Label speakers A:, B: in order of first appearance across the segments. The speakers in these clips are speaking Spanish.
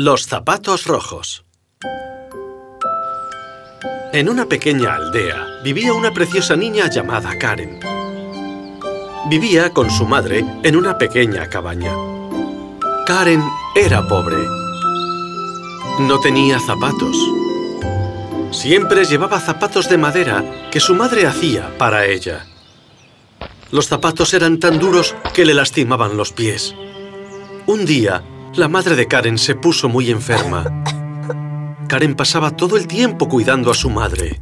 A: Los zapatos rojos En una pequeña aldea vivía una preciosa niña llamada Karen. Vivía con su madre en una pequeña cabaña. Karen era pobre. No tenía zapatos. Siempre llevaba zapatos de madera que su madre hacía para ella. Los zapatos eran tan duros que le lastimaban los pies. Un día, la madre de Karen se puso muy enferma. Karen pasaba todo el tiempo cuidando a su madre.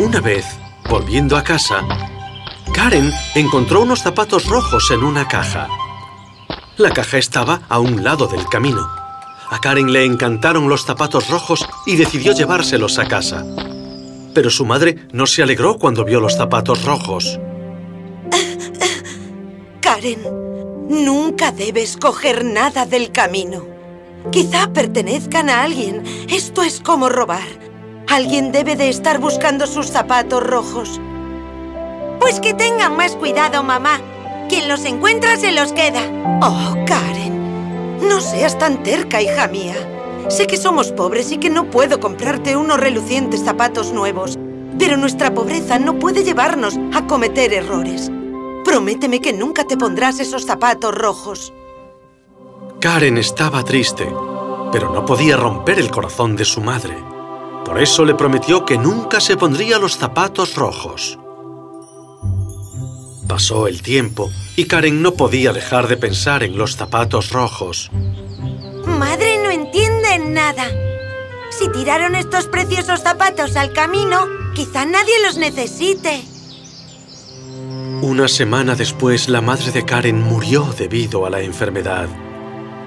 A: Una vez, volviendo a casa, Karen encontró unos zapatos rojos en una caja. La caja estaba a un lado del camino. A Karen le encantaron los zapatos rojos y decidió llevárselos a casa. Pero su madre no se alegró cuando vio los zapatos rojos.
B: Karen, nunca debes coger nada del camino. Quizá pertenezcan a alguien. Esto es como robar. Alguien debe de estar buscando sus zapatos rojos.
C: Pues que tengan más cuidado, mamá. Quien los encuentra se los queda.
B: Oh, Karen. No seas tan terca, hija mía. Sé que somos pobres y que no puedo comprarte unos relucientes zapatos nuevos. Pero nuestra pobreza no puede llevarnos a cometer errores. Prométeme que nunca te pondrás esos zapatos rojos.
A: Karen estaba triste, pero no podía romper el corazón de su madre. Por eso le prometió que nunca se pondría los zapatos rojos. Pasó el tiempo y Karen no podía dejar de pensar en los zapatos rojos.
C: Madre no entiende nada. Si tiraron estos preciosos zapatos al camino, quizá nadie los necesite.
A: Una semana después, la madre de Karen murió debido a la enfermedad.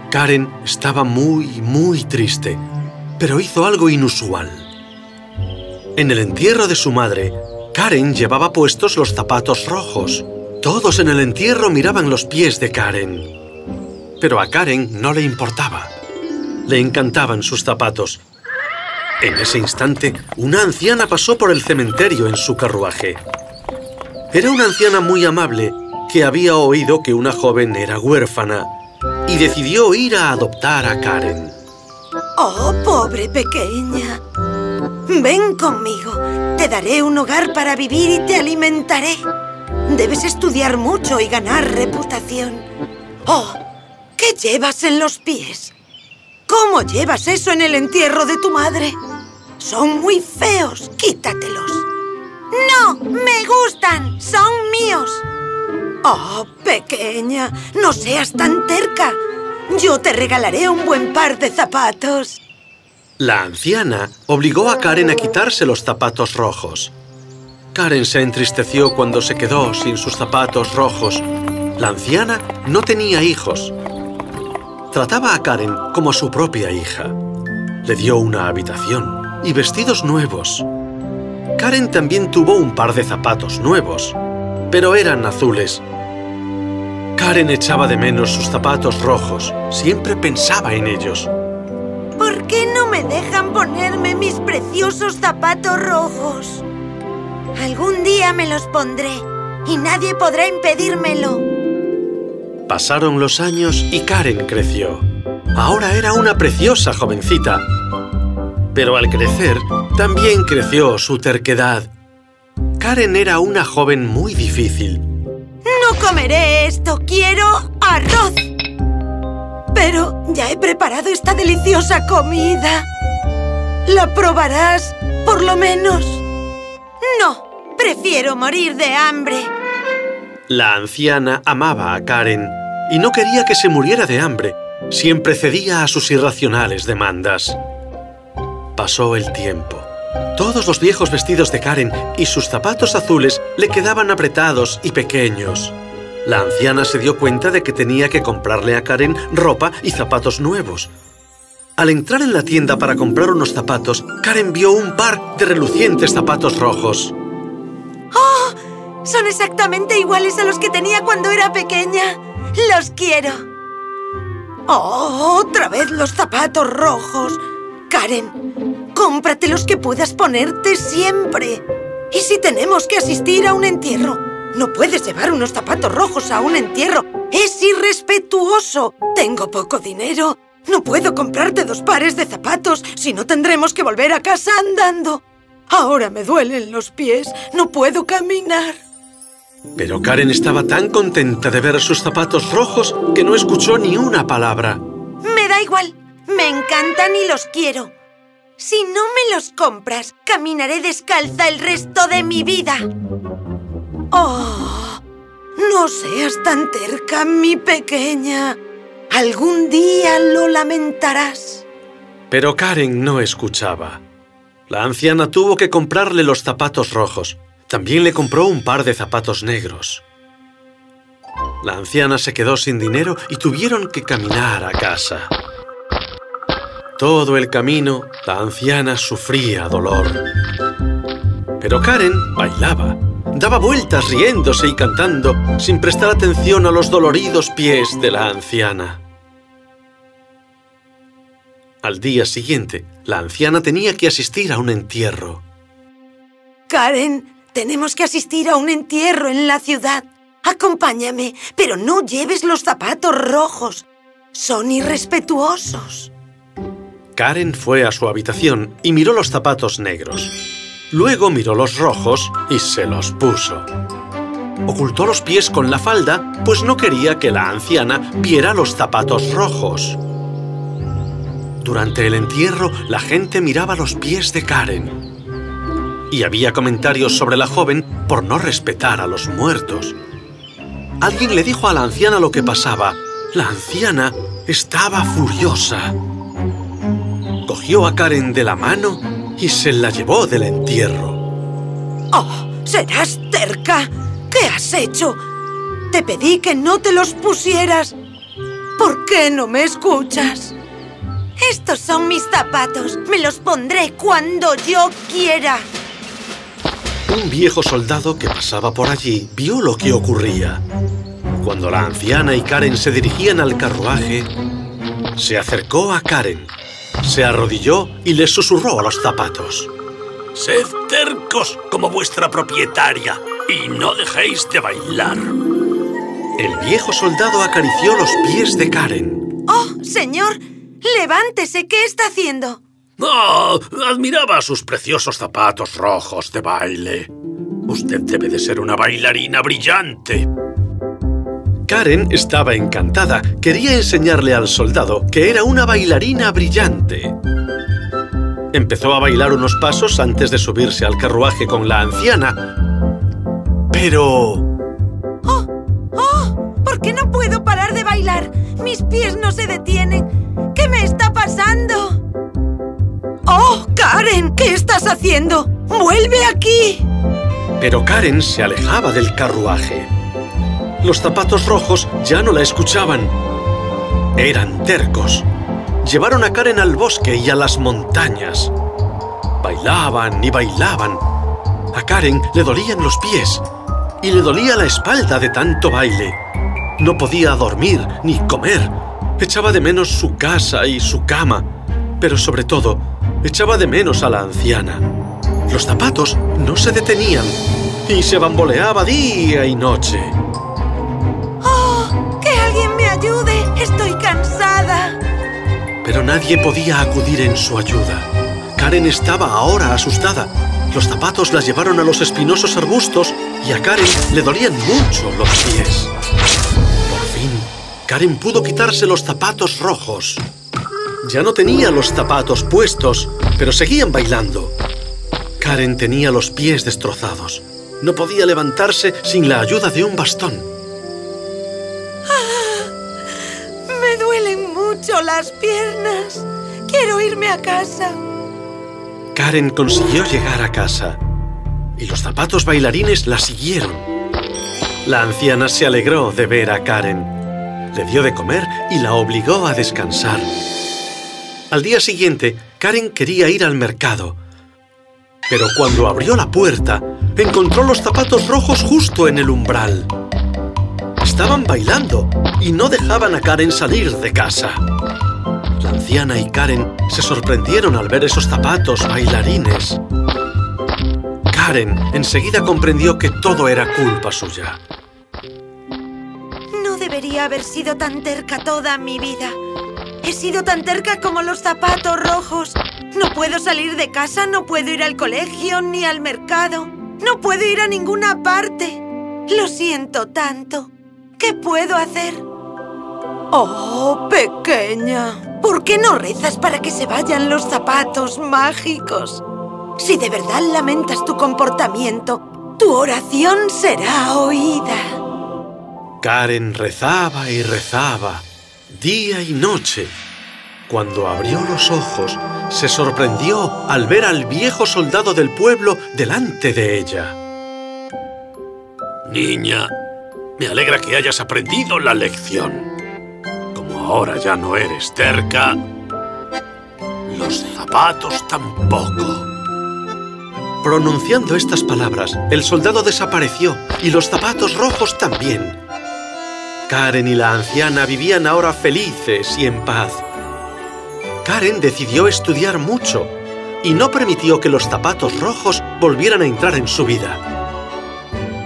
A: Karen estaba muy, muy triste, pero hizo algo inusual. En el entierro de su madre, Karen llevaba puestos los zapatos rojos. Todos en el entierro miraban los pies de Karen. Pero a Karen no le importaba. Le encantaban sus zapatos. En ese instante, una anciana pasó por el cementerio en su carruaje. Era una anciana muy amable que había oído que una joven era huérfana y decidió ir a adoptar a Karen.
B: Oh, pobre pequeña. Ven conmigo. Te daré un hogar para vivir y te alimentaré. Debes estudiar mucho y ganar reputación. Oh, ¿qué llevas en los pies? ¿Cómo llevas eso en el entierro de tu madre? Son muy feos. Quítatelos.
C: ¡Me gustan! ¡Son míos!
B: Oh, pequeña, no seas tan terca. Yo te regalaré un buen par de zapatos.
A: La anciana obligó a Karen a quitarse los zapatos rojos. Karen se entristeció cuando se quedó sin sus zapatos rojos. La anciana no tenía hijos. Trataba a Karen como a su propia hija. Le dio una habitación y vestidos nuevos. Karen también tuvo un par de zapatos nuevos, pero eran azules. Karen echaba de menos sus zapatos rojos. Siempre pensaba en ellos.
C: ¿Por qué no me dejan ponerme mis preciosos zapatos rojos? Algún día me los pondré y nadie podrá impedírmelo.
A: Pasaron los años y Karen creció. Ahora era una preciosa jovencita. Pero al crecer, también creció su terquedad. Karen era una joven muy difícil.
B: ¡No comeré esto! ¡Quiero arroz! Pero ya he preparado esta deliciosa comida. ¿La probarás, por lo menos?
C: No, prefiero morir de hambre.
A: La anciana amaba a Karen y no quería que se muriera de hambre. Siempre cedía a sus irracionales demandas. Pasó el tiempo. Todos los viejos vestidos de Karen y sus zapatos azules le quedaban apretados y pequeños. La anciana se dio cuenta de que tenía que comprarle a Karen ropa y zapatos nuevos. Al entrar en la tienda para comprar unos zapatos, Karen vio un par de relucientes zapatos rojos.
C: ¡Oh! Son exactamente iguales a los que tenía cuando era pequeña. ¡Los quiero!
B: ¡Oh! ¡Otra vez los zapatos rojos! Karen, cómprate los que puedas ponerte siempre. ¿Y si tenemos que asistir a un entierro? No puedes llevar unos zapatos rojos a un entierro. ¡Es irrespetuoso! Tengo poco dinero No puedo comprarte dos pares de zapatos, si no tendremos que volver a casa andando. Ahora me duelen los pies, no puedo caminar.
A: Pero Karen estaba tan contenta de ver sus zapatos rojos que no escuchó ni una palabra.
C: Me da igual, me encantan y los quiero. Si no me los compras, caminaré descalza el resto de mi vida.
B: Oh, no seas tan terca, mi pequeña. Algún día lo lamentarás.
A: Pero Karen no escuchaba. La anciana tuvo que comprarle los zapatos rojos. También le compró un par de zapatos negros. La anciana se quedó sin dinero y tuvieron que caminar a casa. Todo el camino, la anciana sufría dolor. Pero Karen bailaba, daba vueltas riéndose y cantando sin prestar atención a los doloridos pies de la anciana. Al día siguiente, la anciana tenía que asistir a un entierro.
B: Karen, tenemos que asistir a un entierro en la ciudad. Acompáñame, pero no lleves los zapatos rojos. Son irrespetuosos.
A: Karen fue a su habitación y miró los zapatos negros. Luego miró los rojos y se los puso. Ocultó los pies con la falda, pues no quería que la anciana viera los zapatos rojos. Durante el entierro, la gente miraba los pies de Karen. Y había comentarios sobre la joven por no respetar a los muertos. Alguien le dijo a la anciana lo que pasaba. La anciana estaba furiosa cogió a Karen de la mano y se la llevó del entierro.
B: ¡Oh! ¡Serás terca! ¿Qué has hecho? Te pedí que no te los pusieras. ¿Por qué no me escuchas?
C: Estos son mis zapatos. Me los pondré cuando yo quiera.
A: Un viejo soldado que pasaba por allí vio lo que ocurría. Cuando la anciana y Karen se dirigían al carruaje, se acercó a Karen se arrodilló y le susurró a los zapatos.
D: Sed tercos como vuestra propietaria y no dejéis de bailar.
A: El viejo soldado acarició los pies de Karen.
C: ¡Oh, señor! ¡Levántese! ¿Qué está haciendo?
D: ¡Oh! Admiraba sus preciosos zapatos rojos de baile. Usted debe de ser una bailarina brillante.
A: Karen estaba encantada. Quería enseñarle al soldado que era una bailarina brillante. Empezó a bailar unos pasos antes de subirse al carruaje con la anciana. Pero...
C: ¡Oh! ¡Oh! ¿Por qué no puedo parar de bailar? Mis pies no se detienen. ¿Qué me está pasando?
B: ¡Oh, Karen! ¿Qué estás haciendo? ¡Vuelve aquí!
A: Pero Karen se alejaba del carruaje. Los zapatos rojos ya no la escuchaban. Eran tercos. Llevaron a Karen al bosque y a las montañas. Bailaban y bailaban. A Karen le dolían los pies y le dolía la espalda de tanto baile. No podía dormir ni comer. Echaba de menos su casa y su cama, pero sobre todo, echaba de menos a la anciana. Los zapatos no se detenían y se bamboleaba día y noche. Pero nadie podía acudir en su ayuda. Karen estaba ahora asustada. Los zapatos la llevaron a los espinosos arbustos y a Karen le dolían mucho los pies. Por fin, Karen pudo quitarse los zapatos rojos. Ya no tenía los zapatos puestos, pero seguían bailando. Karen tenía los pies destrozados. No podía levantarse sin la ayuda de un bastón.
C: Las piernas. Quiero irme a casa.
A: Karen consiguió llegar a casa y los zapatos bailarines la siguieron. La anciana se alegró de ver a Karen. Le dio de comer y la obligó a descansar. Al día siguiente, Karen quería ir al mercado. Pero cuando abrió la puerta, encontró los zapatos rojos justo en el umbral. Estaban bailando y no dejaban a Karen salir de casa. La anciana y Karen se sorprendieron al ver esos zapatos bailarines. Karen enseguida comprendió que todo era culpa suya.
C: No debería haber sido tan terca toda mi vida.
B: He sido tan terca como los zapatos rojos. No puedo salir de casa, no puedo ir al colegio ni al mercado. No puedo ir a ninguna parte. Lo siento tanto. ¿Qué puedo hacer? Oh, pequeña. ¿Por qué no rezas para que se vayan los zapatos mágicos? Si de verdad lamentas tu comportamiento, tu oración será oída.
A: Karen rezaba y rezaba, día y noche. Cuando abrió los ojos, se sorprendió al ver al viejo soldado del pueblo delante de ella.
D: Niña, me alegra que hayas aprendido la lección. Como ahora ya no eres terca, los zapatos tampoco.
A: Pronunciando estas palabras, el soldado desapareció y los zapatos rojos también. Karen y la anciana vivían ahora felices y en paz. Karen decidió estudiar mucho y no permitió que los zapatos rojos volvieran a entrar en su vida.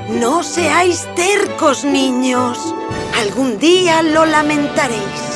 B: No seáis tercos, niños. Algún día lo lamentaréis.